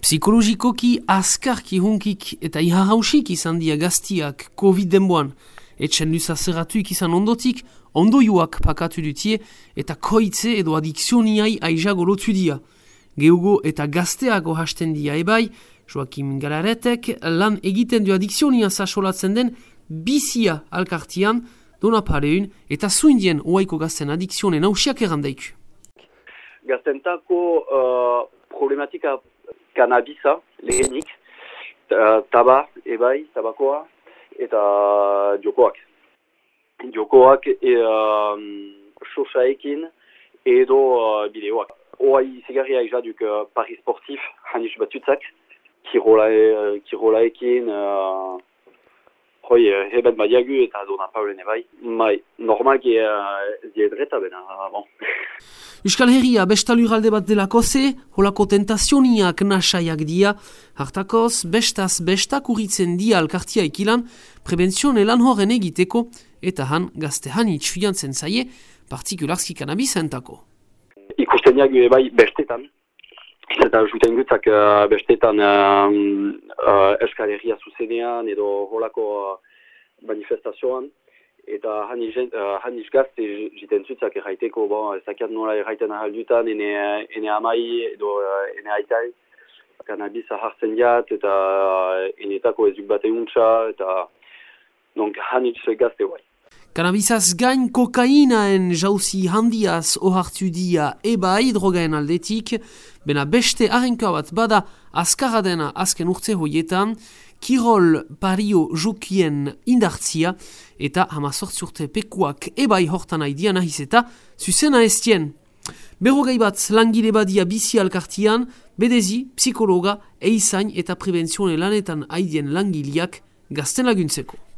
Psikologikoki askarki hunkik eta iharrausik izan dia gaztiak COVID denboan, etxen luza zerratuik izan ondotik, ondoiuak pakatu dutie eta koitze edo adikzioniai aizago lotu dia. Geugo eta gazteago hasten dia ebai, Joakim Galaretek lan egiten du adikzionia sasolatzen den bizia alkartian, dona pareun eta zuindien oaiko gazten adikzionen hausiak errandaik. Gaztentako uh, problematika kanabisa, lehenik, taba, ebai, tabakoa, eta jokoak. Jokoak e, um, sosaekin edo uh, bideoak. Oai zigarria izaduk uh, Paris Sportif, hanis batutzak, kirolaekin, uh, hoi, heben badiagu eta dona paulen ebai. Mai, normalki uh, ziedreta bena, bon. Euskal Herria bestalur alde bat delako ze, holako tentazioniak nasaiak dia, hartakoz, bestaz bestak urritzen dia alkartia ikilan, prebenzion elan horren egiteko, eta han gazte han itxuiantzen zaie, partikularski kanabizentako. Ikusten jagu bai bestetan, eta juten gutzak uh, bestetan uh, uh, Euskal Herria zuzenean edo holako uh, manifestazioan, eta hanis uh, gazte jiten zutzak erraiteko, bon, ezakiat nola erraiten ahaldutan, ene, ene amai edo uh, ene aitai, kanabisa hartzen jat, eta uh, enetako ezuk bat eguntza, eta donc hanis gazte guai. Kanabizaz gain kokainaen jauzi handiaz ohartu dia ebai drogaen aldetik, bena beste arenka bat bada azkarra dena azken urtze hoietan, Kirol pario jokien indartzia eta hama sortzurte pekuak ebai hortan haidian ahiz eta zuzena estien. Berrogei bat langile badia bizi alkartian, bedezi, psikologa, eizain eta prebenzione lanetan haidien langiliak gazten laguntzeko.